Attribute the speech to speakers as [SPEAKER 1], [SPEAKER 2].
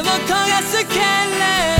[SPEAKER 1] を焦がすけれど